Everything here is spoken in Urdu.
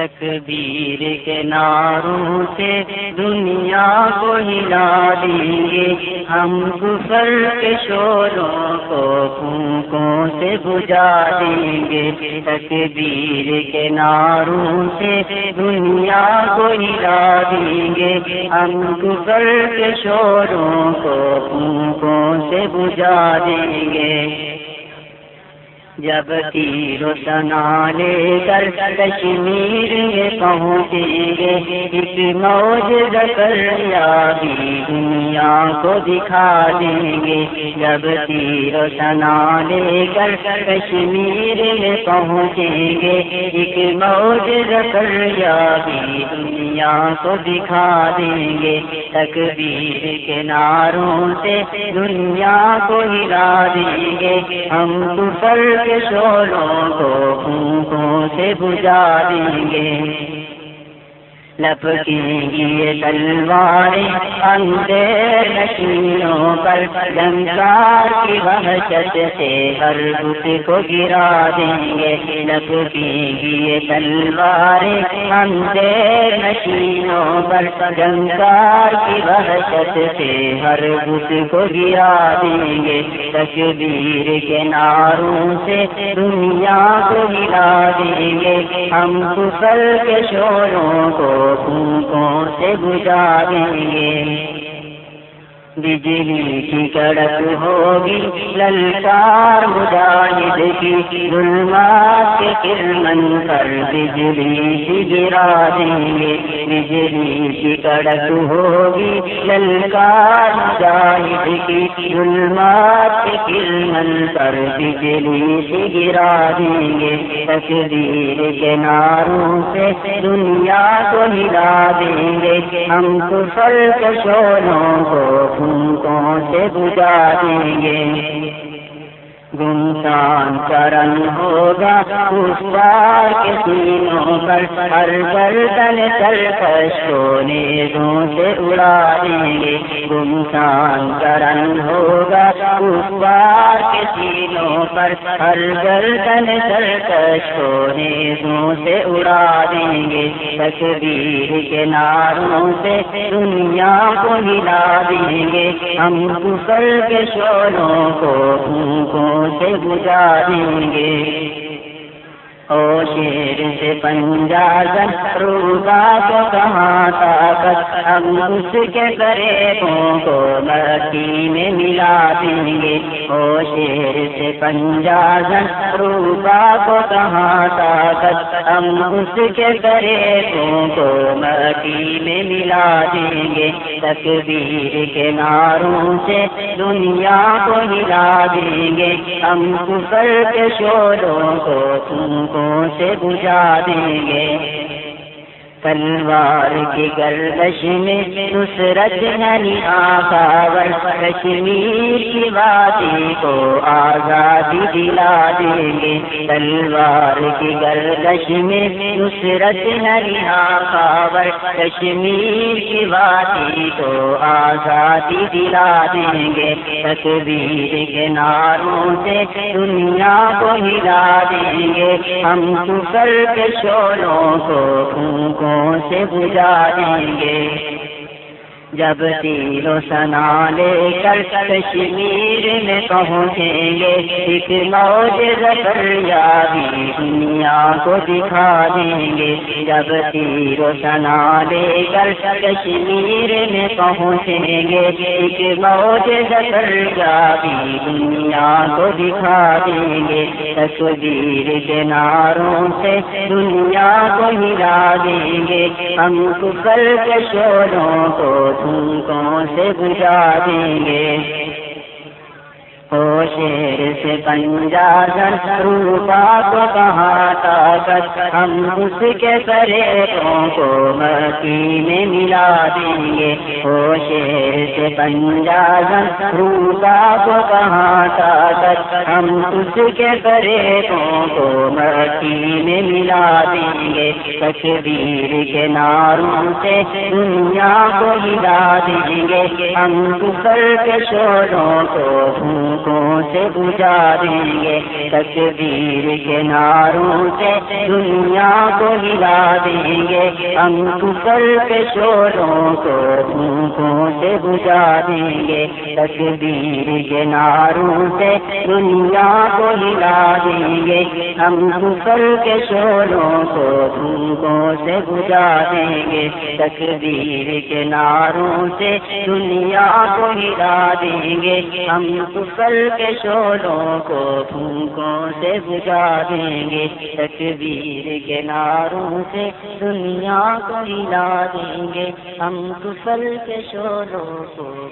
تکبیر کے ناروں سے دنیا کو ہلا دیں گے۔ ہم کفر کے شوروں کو پھونکوں سے بجا دیں گے۔ تکبیر کے ناروں سے دنیا کو ہلا دیں گے۔ ہم کفر کے شوروں کو پھونکوں سے بجا دیں گے۔ جب تیر و لے کر کشمیر میں پہنچیں گے، ایک موج کر بھی دنیا کو دکھا دیں گے۔ جب تیر و لے کر کشمیر میں پہنچیں گے، ایک موج کر بھی دنیا کو دکھا دیں گے۔ تکبیر کے ناروں سے دنیا کو ہلا دیں گے۔ ہم کفر کے شولوں کو پھونکوں سے بجا دیں گے۔ لپکیں گی یہ تلواریں اندر نشینوں پر جنگار کی وحشت سے ہر بت کو گرا دیں گے۔ لپکیں گی یہ تلواریں اندر نشینوں پر جنگار کی وحشت سے ہر بت کو گرا دیں گے تکبیر کے ناروں سے دنیا کو گرا دیں گے۔ ہم کفر کے شوروں کو پھونکوں سے گزاریں گے بجلی کی کڑک ہوگی، للکار مجاہد کی ظلمات کے کرمن پر بجلی کی گرا دیں گے۔ بجلی کی کڑک ہوگی، للکار مجاہد کی ظلمات کے کرمن پر بجلی کی گرا دیں گے۔ تقدیر کے ناروں سے دنیا کو ہلا دیں گے۔ ہم کو کے شولوں کو سے بجا دیں گے۔ گمسان کرن ہوگا اس بار کے سینوں پر، ہر گردن چل کر سے اڑا دیں گے۔ گمسان کرن ہوگا اس بار کے سینوں پر، ہر گردن چھوڑے دوں سے اڑا دیں گے تصویر کے ناروں سے دنیا کو ہلا دیں گے۔ ہم کفر کے شوروں کو سے گزاریں گے۔ او شیر سے پنجاب روبا کو کہاں طاقت؟ ہم اس کے کرے کو مٹی میں ملا دیں گے۔ او شیر سے پنجاب روبا کو کہاں طاقت؟ ہم اس کے کرے کو مٹی میں ملا دیں گے۔ تکبیر کے ناروں سے دنیا کو ہلا دیں گے۔ ہم کفر کے شوروں کو تم کو سے بجھا دیں گے۔ تلوار کی گردش میں نصرت نلی آخاور کشمیر کی وادی کو آزادی دلا دیں گے۔ تلوار کی گردش میں نصرت نلی آخاور کشمیر کی وادی کو آزادی دلا دیں گے۔ تصویر کے ناروں سے دنیا کو ہلا دیں گے۔ ہم سفر کے شولوں کو سے بجائیں گے۔ جب تیر و سنا لے کر کشمیر میں پہنچیں گے، ایک موج بھی دنیا کو دکھا دیں گے۔ جب تیر و سنا لے کر کشمیر میں پہنچیں گے، ایک موج بھی دنیا کو دکھا دیں گے۔ تصویر کے ناروں سے دنیا کو ہلا دیں گے۔ ہم کل کے شوروں کو پھونکوں سے بجا دیں گے۔ شیر سے پنجا جن روپا کو کہاں طاقت؟ ہم اس کے سرے کو مکی میں ملا دیں گے۔ او شیر سے پنجا جن روپا کو کہاں طاقت؟ ہم اس کے سرے کو مکی میں ملا دیں گے۔ تکبیر کے ناروں سے دنیا کو ہلا دیں گے۔ ہم کفر کے شوروں کو پھونکوں سے بجا دیں گے، تکبیر کے ناروں سے دنیا کو ہلا دیں گے۔ ہم کفر کے شوروں کو پھونکوں سے بجا دیں گے، تکبیر کے ناروں سے دنیا کو ہلا دیں گے۔ ہم کفر کے شوروں کو پھونکوں سے بجا دیں گے، تکبیر کے ناروں سے دنیا کو ہلا دیں گے۔ ہم کفر کے شولوں کو پھونکوں سے بجا دیں گے۔ تکبیر کے ناروں سے دنیا کو ہلا دیں گے۔ ہم کفل کے شولوں کو